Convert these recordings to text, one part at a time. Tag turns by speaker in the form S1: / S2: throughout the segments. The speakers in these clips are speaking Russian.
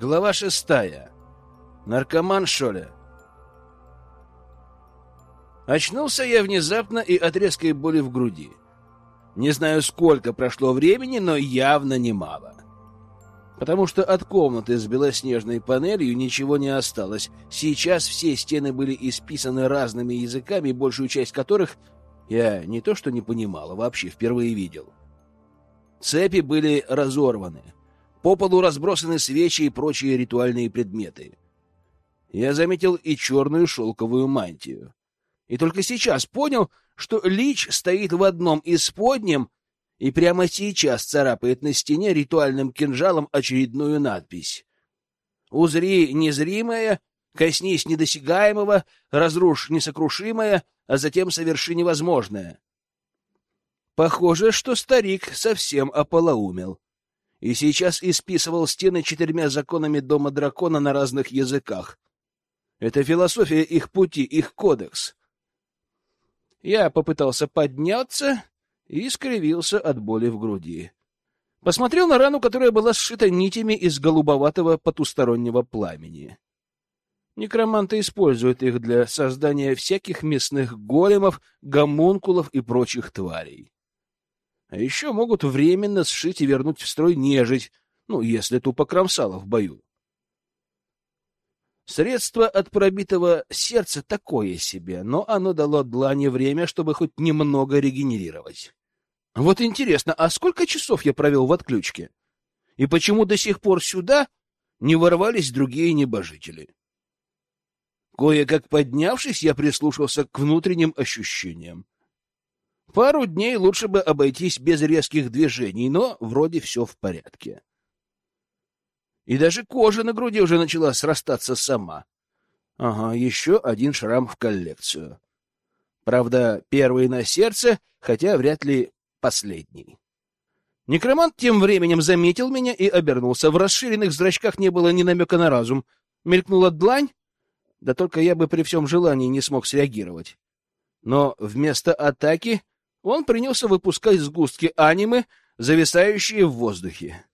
S1: Глава шестая. Наркоман, что ли? Очнулся я внезапно и от резкой боли в груди. Не знаю, сколько прошло времени, но явно немало. Потому что от комнаты с белоснежной панелью ничего не осталось. Сейчас все стены были исписаны разными языками, большую часть которых я не то что не понимал, а вообще впервые видел. Цепи были разорваны. По полу разбросаны свечи и прочие ритуальные предметы. Я заметил и черную шелковую мантию. И только сейчас понял, что Лич стоит в одном из подням и прямо сейчас царапает на стене ритуальным кинжалом очередную надпись. «Узри незримое, коснись недосягаемого, разрушь несокрушимое, а затем соверши невозможное». Похоже, что старик совсем ополоумел. И сейчас исписывал стены четырьмя законами Дома Дракона на разных языках. Это философия их пути, их кодекс. Я попытался подняться и скривился от боли в груди. Посмотрел на рану, которая была сшита нитями из голубоватого потустороннего пламени. Некроманты используют их для создания всяких мясных големов, гомункулов и прочих тварей. А еще могут временно сшить и вернуть в строй нежить, ну, если тупо кромсала в бою. Средство от пробитого сердца такое себе, но оно дало длани время, чтобы хоть немного регенерировать. Вот интересно, а сколько часов я провел в отключке? И почему до сих пор сюда не ворвались другие небожители? Кое-как поднявшись, я прислушался к внутренним ощущениям. Пару дней лучше бы обойтись без резких движений, но вроде все в порядке. И даже кожа на груди уже начала срастаться сама. Ага, еще один шрам в коллекцию. Правда, первый на сердце, хотя вряд ли последний. Некромант тем временем заметил меня и обернулся. В расширенных зрачках не было ни намека на разум. Мелькнула длань, да только я бы при всем желании не смог среагировать. Но вместо атаки он принялся выпускать сгустки анимы, зависающие в воздухе.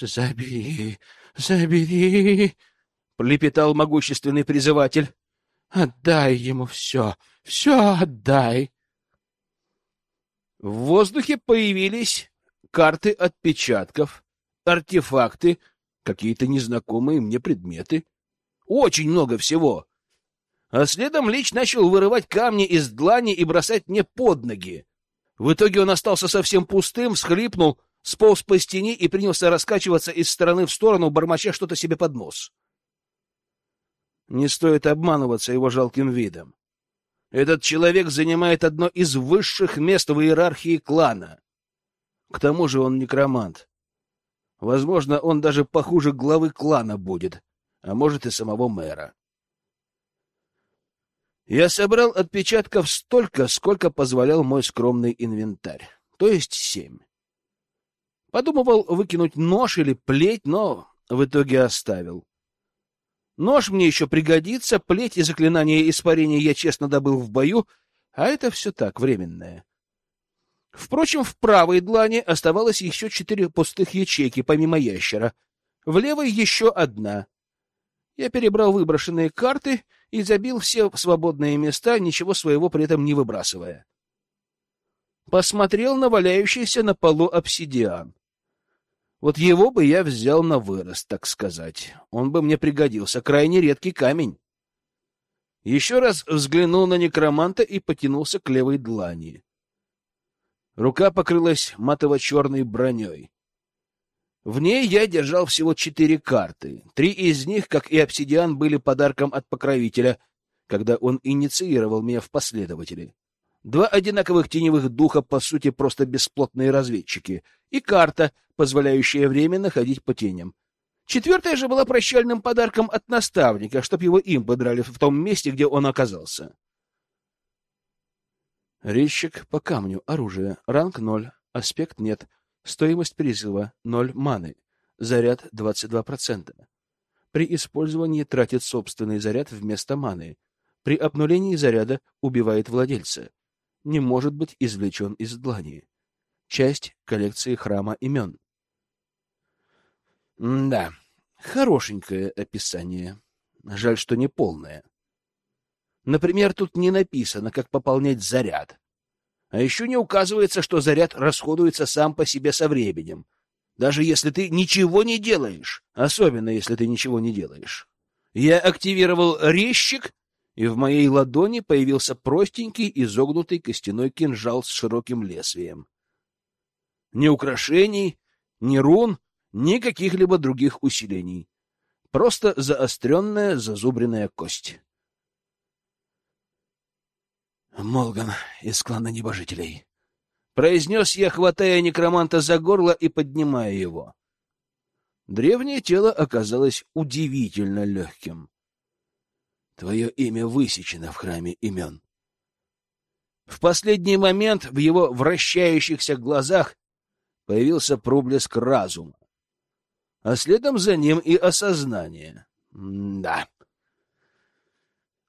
S1: «Забери, забери!» — пролепетал могущественный призыватель. «Отдай ему все, все отдай!» В воздухе появились карты отпечатков, артефакты, какие-то незнакомые мне предметы. Очень много всего. А следом Лич начал вырывать камни из длани и бросать мне под ноги. В итоге он остался совсем пустым, всхлипнул — сполз по стене и принялся раскачиваться из стороны в сторону, бормоча что-то себе под нос. Не стоит обманываться его жалким видом. Этот человек занимает одно из высших мест в иерархии клана. К тому же он некромант. Возможно, он даже похуже главы клана будет, а может и самого мэра. Я собрал отпечатков столько, сколько позволял мой скромный инвентарь, то есть семь. Подумывал выкинуть нож или плеть, но в итоге оставил. Нож мне еще пригодится, плеть и заклинание испарения я честно добыл в бою, а это все так, временное. Впрочем, в правой длани оставалось еще четыре пустых ячейки, помимо ящера. В левой еще одна. Я перебрал выброшенные карты и забил все свободные места, ничего своего при этом не выбрасывая. Посмотрел на валяющийся на полу обсидиан. Вот его бы я взял на вырост, так сказать. Он бы мне пригодился. Крайне редкий камень. Еще раз взглянул на некроманта и потянулся к левой длани. Рука покрылась матово-черной броней. В ней я держал всего четыре карты. Три из них, как и обсидиан, были подарком от покровителя, когда он инициировал меня в последователи. Два одинаковых теневых духа, по сути, просто бесплотные разведчики. И карта, позволяющая временно ходить по теням. Четвертая же была прощальным подарком от наставника, чтоб его им подрали в том месте, где он оказался. Резчик по камню, оружие, ранг ноль, аспект нет, стоимость призыва ноль маны, заряд 22%. При использовании тратит собственный заряд вместо маны. При обнулении заряда убивает владельца не может быть извлечен из длани. Часть коллекции храма имен. да, хорошенькое описание. Жаль, что не полное. Например, тут не написано, как пополнять заряд. А еще не указывается, что заряд расходуется сам по себе со временем, даже если ты ничего не делаешь, особенно если ты ничего не делаешь. Я активировал резчик, и в моей ладони появился простенький изогнутый костяной кинжал с широким лезвием. Ни украшений, ни рун, ни каких-либо других усилений. Просто заостренная зазубренная кость. «Молган из клана небожителей», — произнес я, хватая некроманта за горло и поднимая его. Древнее тело оказалось удивительно легким. Твое имя высечено в храме имен. В последний момент в его вращающихся глазах появился проблеск разума, а следом за ним и осознание. М да,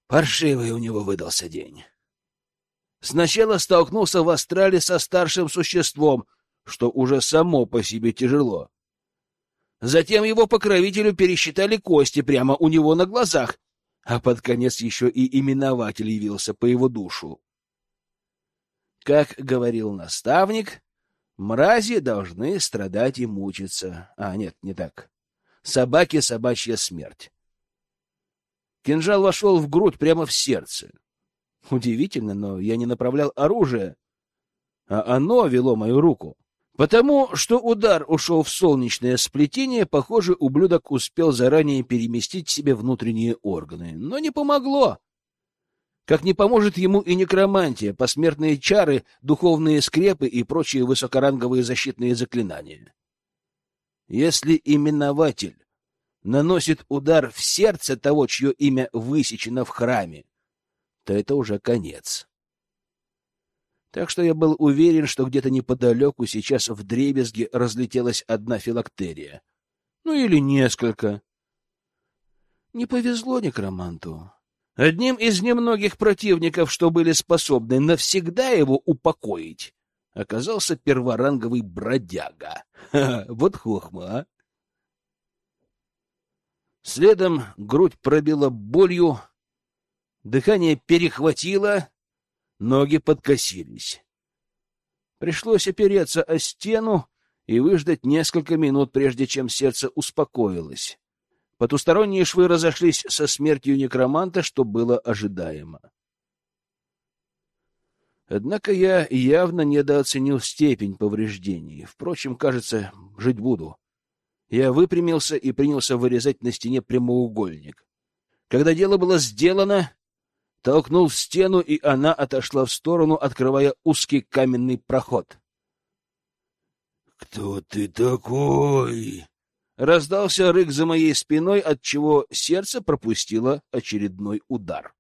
S1: паршивый у него выдался день. Сначала столкнулся в астрале со старшим существом, что уже само по себе тяжело. Затем его покровителю пересчитали кости прямо у него на глазах, а под конец еще и именователь явился по его душу. Как говорил наставник, мрази должны страдать и мучиться. А, нет, не так. Собаки — собачья смерть. Кинжал вошел в грудь прямо в сердце. Удивительно, но я не направлял оружие, а оно вело мою руку. Потому что удар ушел в солнечное сплетение, похоже, ублюдок успел заранее переместить себе внутренние органы. Но не помогло. Как не поможет ему и некромантия, посмертные чары, духовные скрепы и прочие высокоранговые защитные заклинания. Если именователь наносит удар в сердце того, чье имя высечено в храме, то это уже конец. Так что я был уверен, что где-то неподалеку сейчас в дребезге разлетелась одна филактерия. Ну или несколько. Не повезло некроманту. Одним из немногих противников, что были способны навсегда его упокоить, оказался перворанговый бродяга. Ха -ха, вот хохма, а! Следом грудь пробила болью, Дыхание перехватило, ноги подкосились. Пришлось опереться о стену и выждать несколько минут, прежде чем сердце успокоилось. Потусторонние швы разошлись со смертью некроманта, что было ожидаемо. Однако я явно недооценил степень повреждений. Впрочем, кажется, жить буду. Я выпрямился и принялся вырезать на стене прямоугольник. Когда дело было сделано, толкнул стену, и она отошла в сторону, открывая узкий каменный проход.
S2: «Кто ты такой?»
S1: Раздался рык за моей спиной, от чего сердце пропустило очередной удар.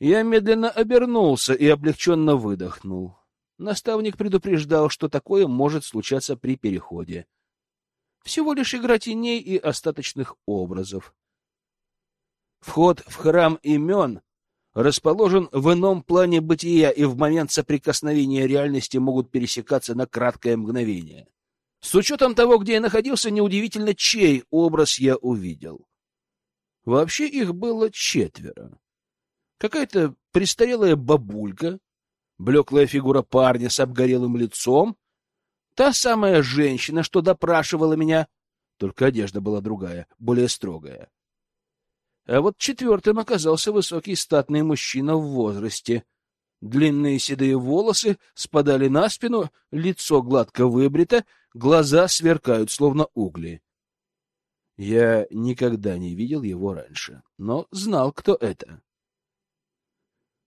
S1: Я медленно обернулся и облегченно выдохнул. Наставник предупреждал, что такое может случаться при переходе. Всего лишь игра теней и остаточных образов. Вход в храм имен расположен в ином плане бытия, и в момент соприкосновения реальности могут пересекаться на краткое мгновение. С учетом того, где я находился, неудивительно, чей образ я увидел. Вообще их было четверо. Какая-то престарелая бабулька, блеклая фигура парня с обгорелым лицом, та самая женщина, что допрашивала меня, только одежда была другая, более строгая. А вот четвертым оказался высокий статный мужчина в возрасте. Длинные седые волосы спадали на спину, лицо гладко выбрито, глаза сверкают, словно угли. Я никогда не видел его раньше, но знал, кто это.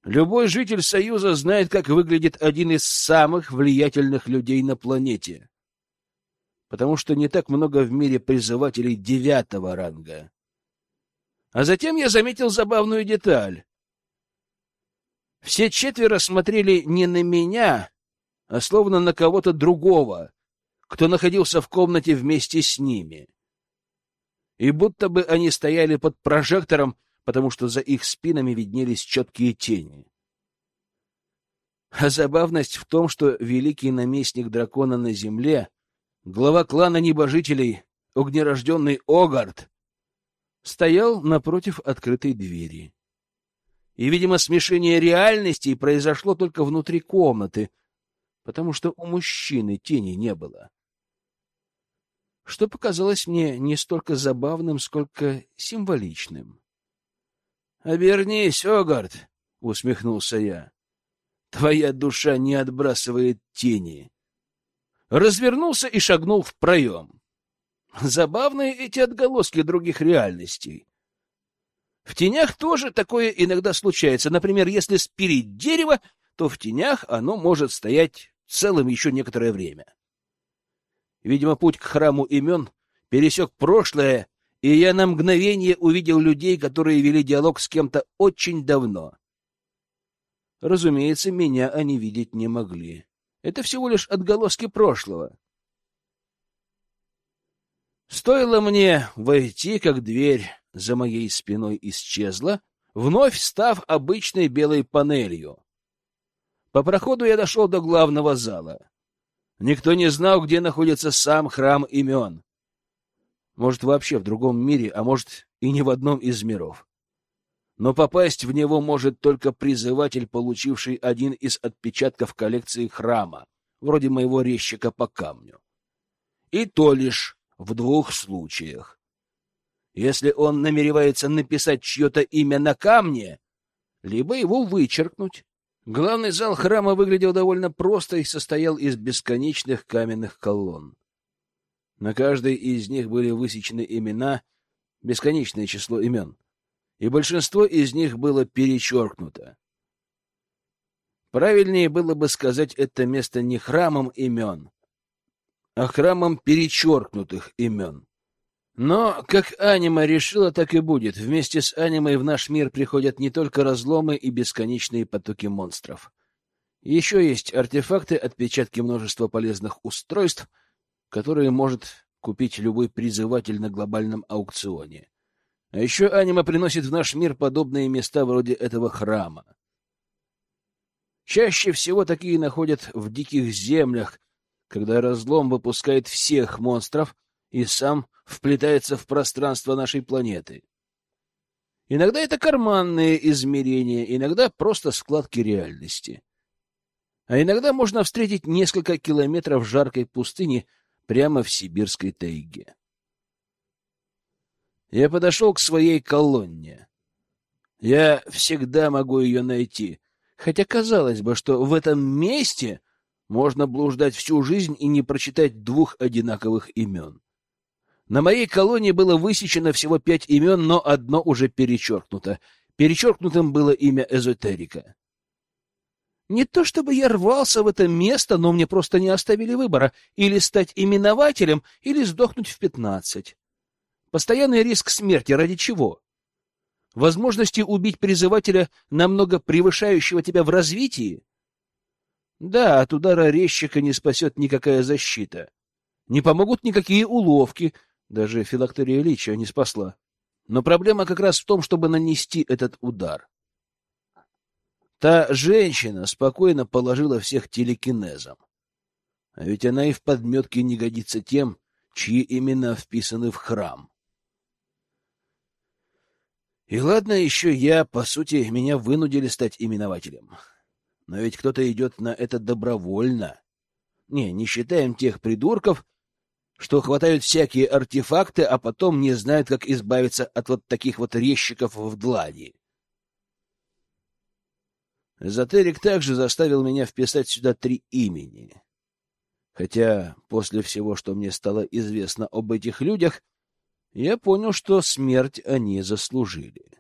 S1: Любой житель Союза знает, как выглядит один из самых влиятельных людей на планете. Потому что не так много в мире призывателей девятого ранга. А затем я заметил забавную деталь. Все четверо смотрели не на меня, а словно на кого-то другого, кто находился в комнате вместе с ними. И будто бы они стояли под прожектором, потому что за их спинами виднелись четкие тени. А забавность в том, что великий наместник дракона на земле глава клана небожителей, огнерожденный Огард, стоял напротив открытой двери. И, видимо, смешение реальностей произошло только внутри комнаты, потому что у мужчины тени не было. Что показалось мне не столько забавным, сколько символичным. — Обернись, Огард! — усмехнулся я. — Твоя душа не отбрасывает тени. Развернулся и шагнул в проем. Забавные эти отголоски других реальностей. В тенях тоже такое иногда случается. Например, если спилить дерево, то в тенях оно может стоять целым еще некоторое время. Видимо, путь к храму имен пересек прошлое, и я на мгновение увидел людей, которые вели диалог с кем-то очень давно. Разумеется, меня они видеть не могли. Это всего лишь отголоски прошлого. Стоило мне войти, как дверь за моей спиной исчезла, вновь став обычной белой панелью. По проходу я дошел до главного зала. Никто не знал, где находится сам храм имен. Может, вообще в другом мире, а может, и не в одном из миров. Но попасть в него может только призыватель, получивший один из отпечатков коллекции храма, вроде моего резчика по камню. И то лишь в двух случаях. Если он намеревается написать чье-то имя на камне, либо его вычеркнуть. Главный зал храма выглядел довольно просто и состоял из бесконечных каменных колонн. На каждой из них были высечены имена, бесконечное число имен, и большинство из них было перечеркнуто. Правильнее было бы сказать это место не храмом имен, а храмом перечеркнутых имен. Но, как анима решила, так и будет. Вместе с анимой в наш мир приходят не только разломы и бесконечные потоки монстров. Еще есть артефакты, отпечатки множества полезных устройств, которые может купить любой призыватель на глобальном аукционе. А еще анима приносит в наш мир подобные места вроде этого храма. Чаще всего такие находят в диких землях, когда разлом выпускает всех монстров и сам вплетается в пространство нашей планеты. Иногда это карманные измерения, иногда просто складки реальности. А иногда можно встретить несколько километров жаркой пустыни прямо в сибирской тайге. Я подошел к своей колонне. Я всегда могу ее найти, хотя казалось бы, что в этом месте можно блуждать всю жизнь и не прочитать двух одинаковых имен. На моей колонии было высечено всего пять имен, но одно уже перечеркнуто. Перечеркнутым было имя эзотерика. Не то чтобы я рвался в это место, но мне просто не оставили выбора — или стать именователем, или сдохнуть в пятнадцать. Постоянный риск смерти ради чего? Возможности убить призывателя, намного превышающего тебя в развитии? Да, от удара резчика не спасет никакая защита. Не помогут никакие уловки, даже филактерия Лича не спасла. Но проблема как раз в том, чтобы нанести этот удар. Та женщина спокойно положила всех телекинезом. А ведь она и в подметке не годится тем, чьи имена вписаны в храм. И ладно, еще я, по сути, меня вынудили стать именователем. Но ведь кто-то идет на это добровольно. Не, не считаем тех придурков, что хватают всякие артефакты, а потом не знают, как избавиться от вот таких вот резчиков в длани. Эзотерик также заставил меня вписать сюда три имени. Хотя после всего, что мне стало известно об этих людях, я понял, что смерть они заслужили.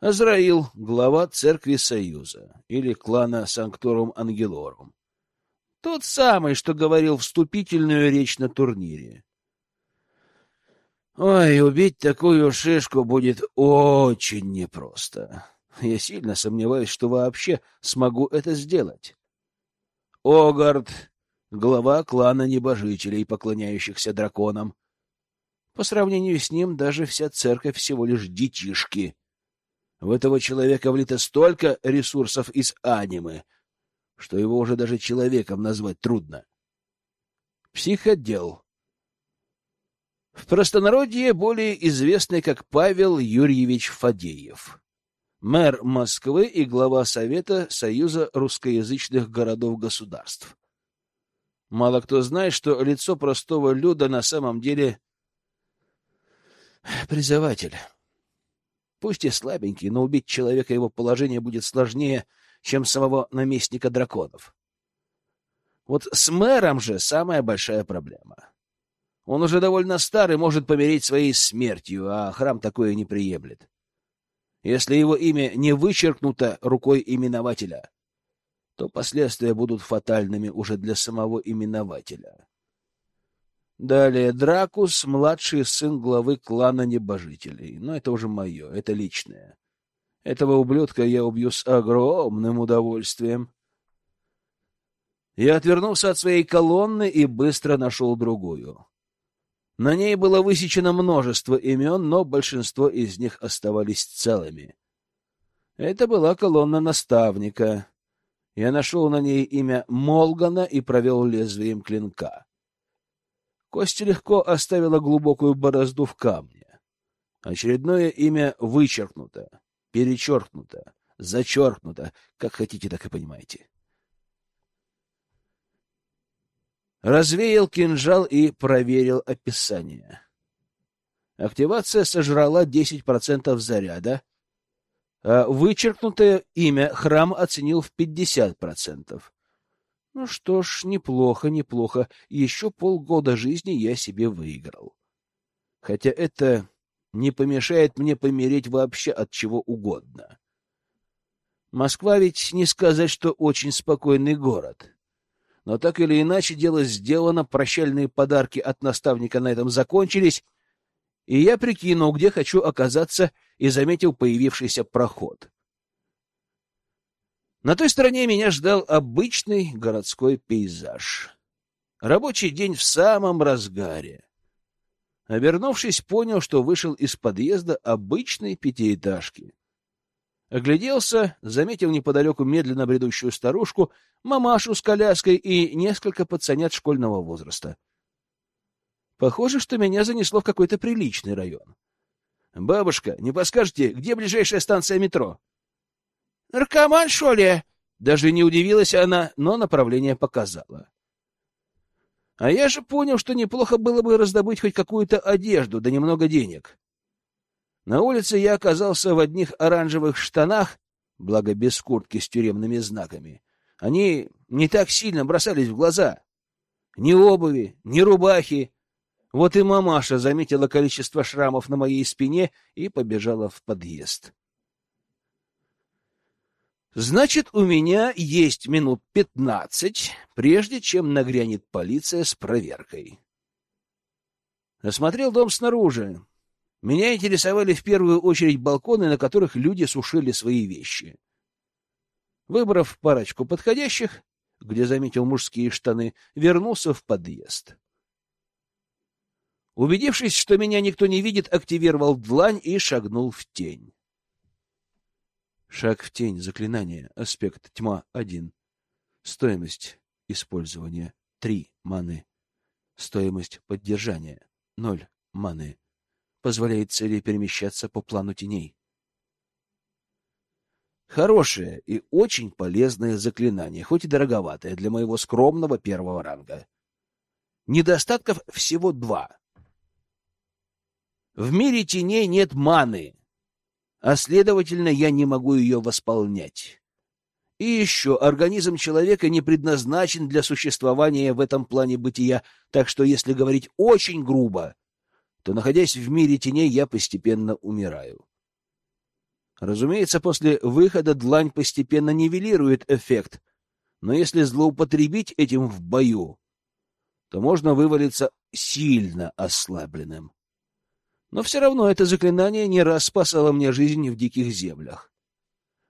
S1: Азраил — глава церкви Союза или клана Санкторум Ангелорум. Тот самый, что говорил вступительную речь на турнире. Ой, убить такую шишку будет очень непросто. Я сильно сомневаюсь, что вообще смогу это сделать. Огард, глава клана небожителей, поклоняющихся драконам. По сравнению с ним даже вся церковь всего лишь детишки — в этого человека влито столько ресурсов из анимы, что его уже даже человеком назвать трудно. Психодел. В простонародье более известный как Павел Юрьевич Фадеев. Мэр Москвы и глава Совета Союза русскоязычных городов-государств. Мало кто знает, что лицо простого люда на самом деле призыватель. Пусть и слабенький, но убить человека его положение будет сложнее, чем самого наместника драконов. Вот с мэром же самая большая проблема. Он уже довольно старый, может помереть своей смертью, а храм такое не приемлет. Если его имя не вычеркнуто рукой именователя, то последствия будут фатальными уже для самого именователя. Далее Дракус, младший сын главы клана небожителей. Но это уже мое, это личное. Этого ублюдка я убью с огромным удовольствием. Я отвернулся от своей колонны и быстро нашел другую. На ней было высечено множество имен, но большинство из них оставались целыми. Это была колонна наставника. Я нашел на ней имя Молгана и провел лезвием клинка. Костя легко оставила глубокую борозду в камне. Очередное имя вычеркнуто, перечеркнуто, зачеркнуто, как хотите, так и понимаете. Развеял кинжал и проверил описание. Активация сожрала 10% заряда, а вычеркнутое имя храм оценил в 50%. Ну что ж, неплохо, неплохо. Еще полгода жизни я себе выиграл. Хотя это не помешает мне помереть вообще от чего угодно. Москва ведь не сказать, что очень спокойный город. Но так или иначе дело сделано, прощальные подарки от наставника на этом закончились, и я прикинул, где хочу оказаться, и заметил появившийся проход. На той стороне меня ждал обычный городской пейзаж. Рабочий день в самом разгаре. Обернувшись, понял, что вышел из подъезда обычной пятиэтажки. Огляделся, заметил неподалеку медленно бредущую старушку, мамашу с коляской и несколько пацанят школьного возраста. Похоже, что меня занесло в какой-то приличный район. — Бабушка, не подскажете, где ближайшая станция метро? — Наркоман, что ли? Даже не удивилась она, но направление показала. А я же понял, что неплохо было бы раздобыть хоть какую-то одежду, да немного денег. На улице я оказался в одних оранжевых штанах, благо без куртки с тюремными знаками. Они не так сильно бросались в глаза. Ни обуви, ни рубахи. Вот и мамаша заметила количество шрамов на моей спине и побежала в подъезд. Значит, у меня есть минут пятнадцать, прежде чем нагрянет полиция с проверкой. Осмотрел дом снаружи. Меня интересовали в первую очередь балконы, на которых люди сушили свои вещи. Выбрав парочку подходящих, где заметил мужские штаны, вернулся в подъезд. Убедившись, что меня никто не видит, активировал длань и шагнул в тень. Шаг в тень, заклинание, аспект, тьма, один. Стоимость использования, три маны. Стоимость поддержания, ноль маны позволяет цели перемещаться по плану теней. Хорошее и очень полезное заклинание, хоть и дороговатое для моего скромного первого ранга. Недостатков всего два. В мире теней нет маны, а, следовательно, я не могу ее восполнять. И еще организм человека не предназначен для существования в этом плане бытия, так что, если говорить очень грубо, то, находясь в мире теней, я постепенно умираю. Разумеется, после выхода длань постепенно нивелирует эффект, но если злоупотребить этим в бою, то можно вывалиться сильно ослабленным. Но все равно это заклинание не раз спасало мне жизнь в диких землях.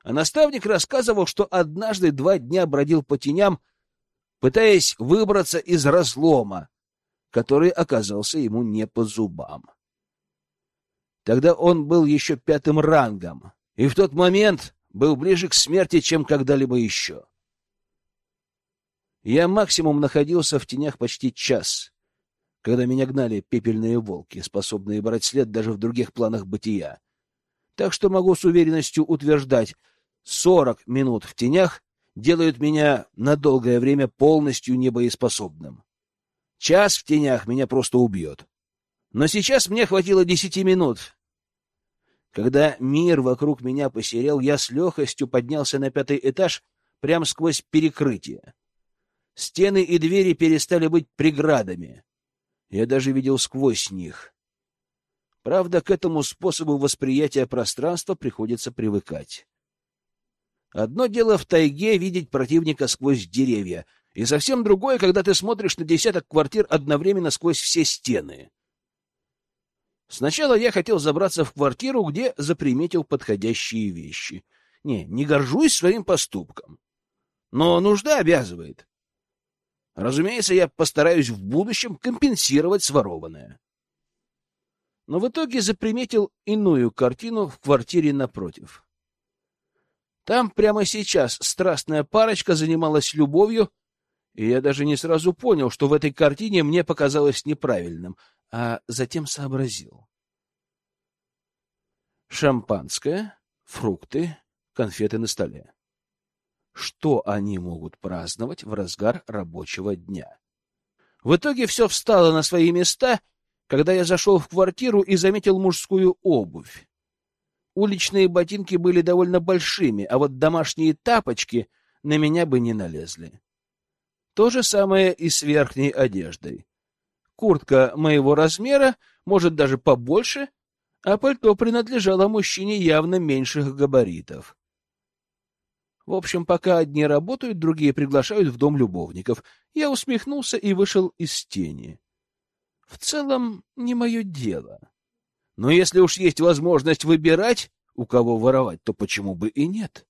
S1: А наставник рассказывал, что однажды два дня бродил по теням, пытаясь выбраться из разлома, который оказался ему не по зубам. Тогда он был еще пятым рангом, и в тот момент был ближе к смерти, чем когда-либо еще. Я максимум находился в тенях почти час, когда меня гнали пепельные волки, способные брать след даже в других планах бытия. Так что могу с уверенностью утверждать, сорок минут в тенях делают меня на долгое время полностью небоеспособным. Час в тенях меня просто убьет. Но сейчас мне хватило десяти минут. Когда мир вокруг меня посерел, я с легкостью поднялся на пятый этаж прямо сквозь перекрытие. Стены и двери перестали быть преградами. Я даже видел сквозь них. Правда, к этому способу восприятия пространства приходится привыкать. Одно дело в тайге видеть противника сквозь деревья, и совсем другое, когда ты смотришь на десяток квартир одновременно сквозь все стены. Сначала я хотел забраться в квартиру, где заприметил подходящие вещи. Не, не горжусь своим поступком. Но нужда обязывает. Разумеется, я постараюсь в будущем компенсировать сворованное. Но в итоге заприметил иную картину в квартире напротив. Там прямо сейчас страстная парочка занималась любовью, и я даже не сразу понял, что в этой картине мне показалось неправильным, а затем сообразил. Шампанское, фрукты, конфеты на столе. Что они могут праздновать в разгар рабочего дня? В итоге все встало на свои места, когда я зашел в квартиру и заметил мужскую обувь. Уличные ботинки были довольно большими, а вот домашние тапочки на меня бы не налезли. То же самое и с верхней одеждой. Куртка моего размера, может даже побольше, а пальто принадлежало мужчине явно меньших габаритов. В общем, пока одни работают, другие приглашают в дом любовников. Я усмехнулся и вышел из тени. В целом, не мое дело. Но если уж есть возможность выбирать, у кого воровать, то почему бы и нет?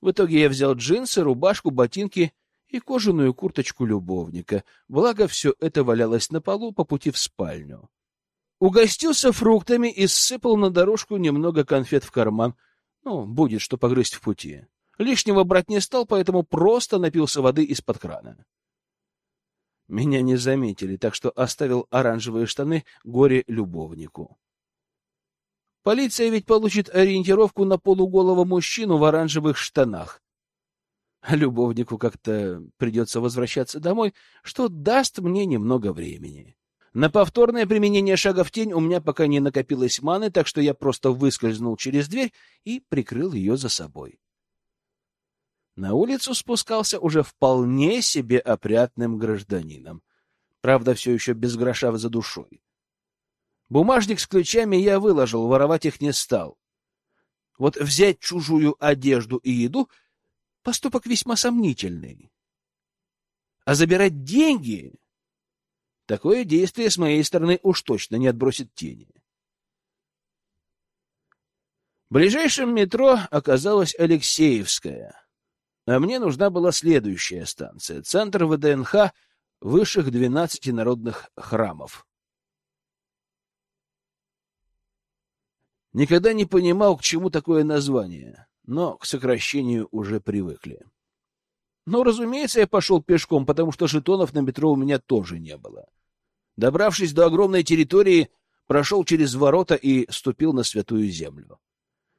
S1: В итоге я взял джинсы, рубашку, ботинки и кожаную курточку любовника, благо все это валялось на полу по пути в спальню. Угостился фруктами и сыпал на дорожку немного конфет в карман. Ну, будет что погрызть в пути. Лишнего брать не стал, поэтому просто напился воды из-под крана. Меня не заметили, так что оставил оранжевые штаны горе-любовнику. Полиция ведь получит ориентировку на полуголого мужчину в оранжевых штанах любовнику как-то придется возвращаться домой, что даст мне немного времени. На повторное применение шага в тень у меня пока не накопилось маны, так что я просто выскользнул через дверь и прикрыл ее за собой. На улицу спускался уже вполне себе опрятным гражданином. Правда, все еще без гроша за душой. Бумажник с ключами я выложил, воровать их не стал. Вот взять чужую одежду и еду поступок весьма сомнительный. А забирать деньги — такое действие с моей стороны уж точно не отбросит тени. Ближайшим метро оказалась Алексеевская, а мне нужна была следующая станция — центр ВДНХ высших двенадцати народных храмов. Никогда не понимал, к чему такое название но к сокращению уже привыкли. Но, разумеется, я пошел пешком, потому что жетонов на метро у меня тоже не было. Добравшись до огромной территории, прошел через ворота и ступил на святую землю.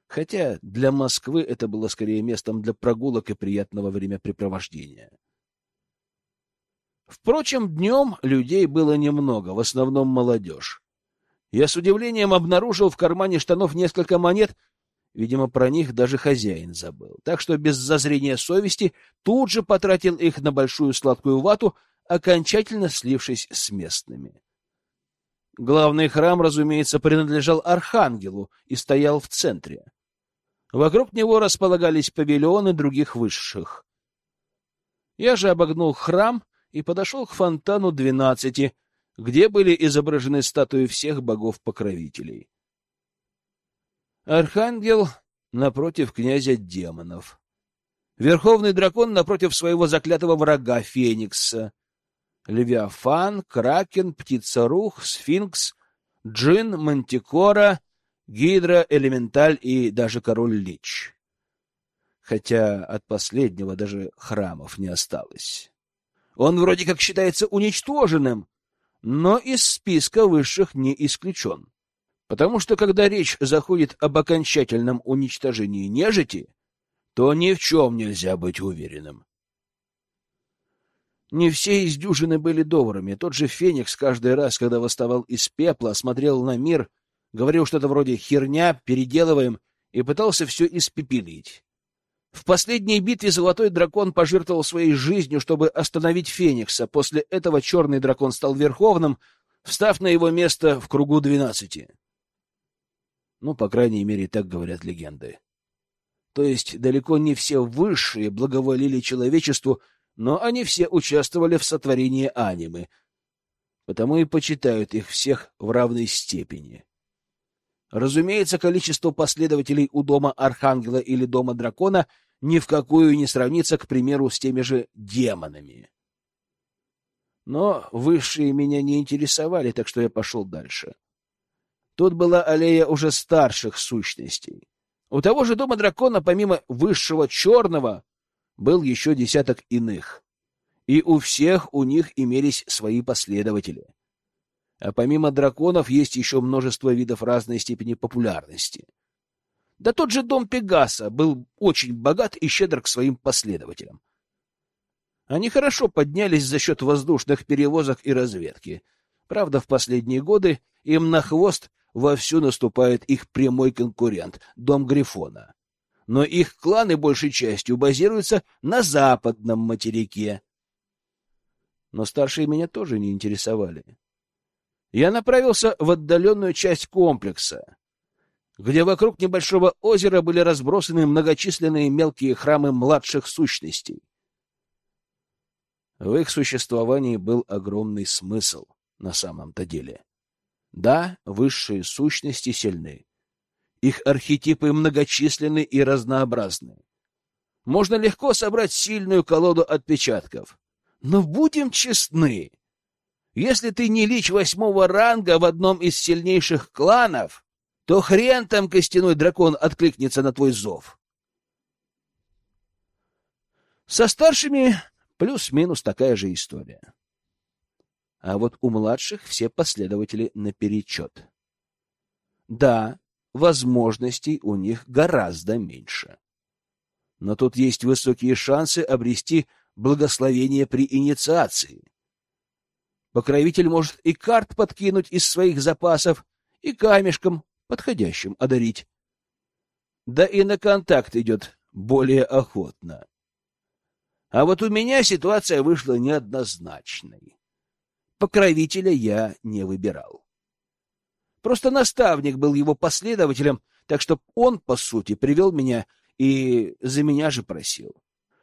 S1: Хотя для Москвы это было скорее местом для прогулок и приятного времяпрепровождения. Впрочем, днем людей было немного, в основном молодежь. Я с удивлением обнаружил в кармане штанов несколько монет — Видимо, про них даже хозяин забыл. Так что без зазрения совести тут же потратил их на большую сладкую вату, окончательно слившись с местными. Главный храм, разумеется, принадлежал архангелу и стоял в центре. Вокруг него располагались павильоны других высших. Я же обогнул храм и подошел к фонтану двенадцати, где были изображены статуи всех богов-покровителей. Архангел напротив князя демонов. Верховный дракон напротив своего заклятого врага Феникса. Левиафан, Кракен, Птица-Рух, Сфинкс, Джин, Мантикора, Гидра, Элементаль и даже Король Лич. хотя от последнего даже храмов не осталось. Он вроде как считается уничтоженным, но из списка высших не исключен. Потому что когда речь заходит об окончательном уничтожении нежити, то ни в чем нельзя быть уверенным. Не все из дюжины были добрыми. Тот же Феникс каждый раз, когда восставал из пепла, смотрел на мир, говорил что-то вроде «херня, переделываем» и пытался все испепелить. В последней битве Золотой Дракон пожертвовал своей жизнью, чтобы остановить Феникса. После этого Черный Дракон стал Верховным, встав на его место в кругу двенадцати. Ну, по крайней мере, так говорят легенды. То есть далеко не все высшие благоволили человечеству, но они все участвовали в сотворении анимы, потому и почитают их всех в равной степени. Разумеется, количество последователей у дома Архангела или дома Дракона ни в какую не сравнится, к примеру, с теми же демонами. Но высшие меня не интересовали, так что я пошел дальше. Тут была аллея уже старших сущностей. У того же дома дракона, помимо высшего черного, был еще десяток иных. И у всех у них имелись свои последователи. А помимо драконов есть еще множество видов разной степени популярности. Да тот же дом Пегаса был очень богат и щедр к своим последователям. Они хорошо поднялись за счет воздушных перевозок и разведки. Правда, в последние годы им на хвост вовсю наступает их прямой конкурент — дом Грифона. Но их кланы большей частью базируются на западном материке. Но старшие меня тоже не интересовали я направился в отдаленную часть комплекса, где вокруг небольшого озера были разбросаны многочисленные мелкие храмы младших сущностей. В их существовании был огромный смысл на самом-то деле. Да, высшие сущности сильны. Их архетипы многочисленны и разнообразны. Можно легко собрать сильную колоду отпечатков. Но будем честны, если ты не лич восьмого ранга в одном из сильнейших кланов, то хрен там костяной дракон откликнется на твой зов. Со старшими плюс-минус такая же история. А вот у младших все последователи наперечет. Да, возможностей у них гораздо меньше. Но тут есть высокие шансы обрести благословение при инициации. Покровитель может и карт подкинуть из своих запасов, и камешком подходящим одарить. Да и на контакт идет более охотно. А вот у меня ситуация вышла неоднозначной. Покровителя я не выбирал. Просто наставник был его последователем, так что он, по сути, привел меня и за меня же просил.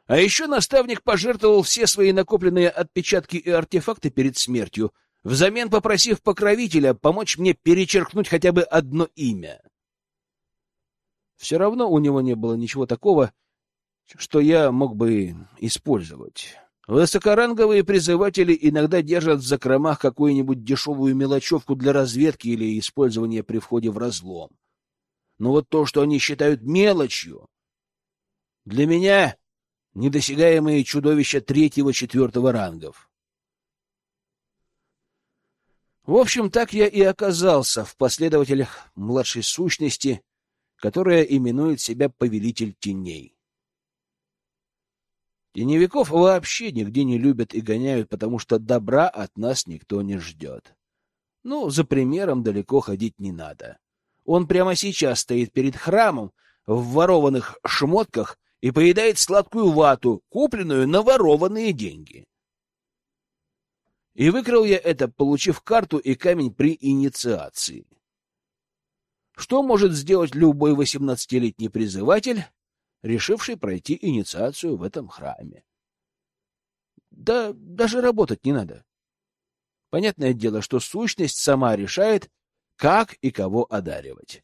S1: А еще наставник пожертвовал все свои накопленные отпечатки и артефакты перед смертью, взамен попросив покровителя помочь мне перечеркнуть хотя бы одно имя. Все равно у него не было ничего такого, что я мог бы использовать. Высокоранговые призыватели иногда держат в закромах какую-нибудь дешевую мелочевку для разведки или использования при входе в разлом. Но вот то, что они считают мелочью, для меня недосягаемые чудовища третьего-четвертого рангов. В общем, так я и оказался в последователях младшей сущности, которая именует себя Повелитель Теней. Теневиков вообще нигде не любят и гоняют, потому что добра от нас никто не ждет. Ну, за примером далеко ходить не надо. Он прямо сейчас стоит перед храмом в ворованных шмотках и поедает сладкую вату, купленную на ворованные деньги. И выкрал я это, получив карту и камень при инициации. Что может сделать любой восемнадцатилетний призыватель, решивший пройти инициацию в этом храме? Да даже работать не надо. Понятное дело, что сущность сама решает, как и кого одаривать.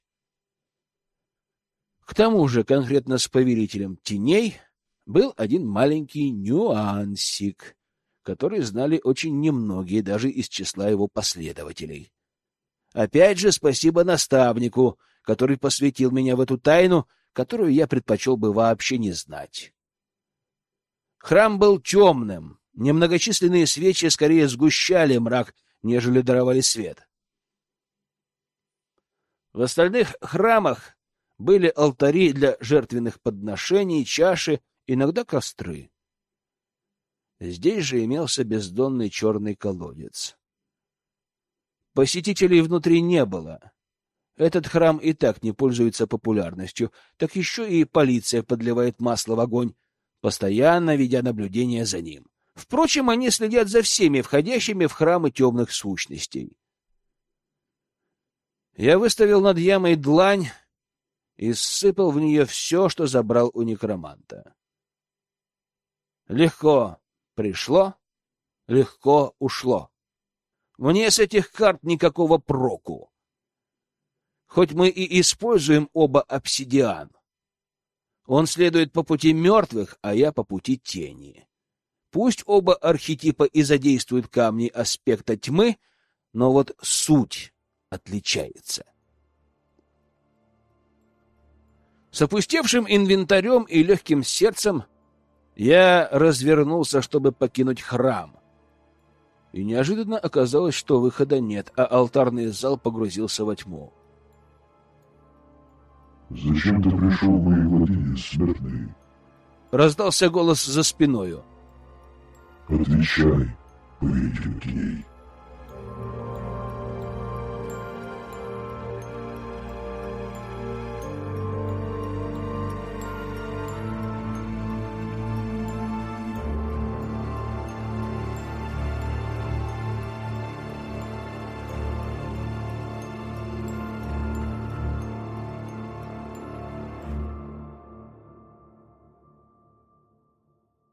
S1: К тому же конкретно с повелителем теней был один маленький нюансик, который знали очень немногие даже из числа его последователей. Опять же, спасибо наставнику, который посвятил меня в эту тайну, которую я предпочел бы вообще не знать. Храм был темным, немногочисленные свечи скорее сгущали мрак, нежели даровали свет. В остальных храмах были алтари для жертвенных подношений, чаши, иногда костры. Здесь же имелся бездонный черный колодец. Посетителей внутри не было. Этот храм и так не пользуется популярностью, так еще и полиция подливает масло в огонь, постоянно ведя наблюдение за ним. Впрочем, они следят за всеми входящими в храмы темных сущностей. Я выставил над ямой длань и сыпал в нее все, что забрал у некроманта. Легко пришло, легко ушло. Мне с этих карт никакого проку. Хоть мы и используем оба обсидиан. Он следует по пути мертвых, а я по пути тени. Пусть оба архетипа и задействуют камни аспекта тьмы, но вот суть отличается. С опустевшим инвентарем и легким сердцем я развернулся, чтобы покинуть храм. И неожиданно оказалось, что выхода нет, а алтарный зал погрузился во тьму.
S3: «Зачем ты пришел в мои владения, смертный?»
S1: Раздался голос за спиною.
S3: «Отвечай, повелитель теней».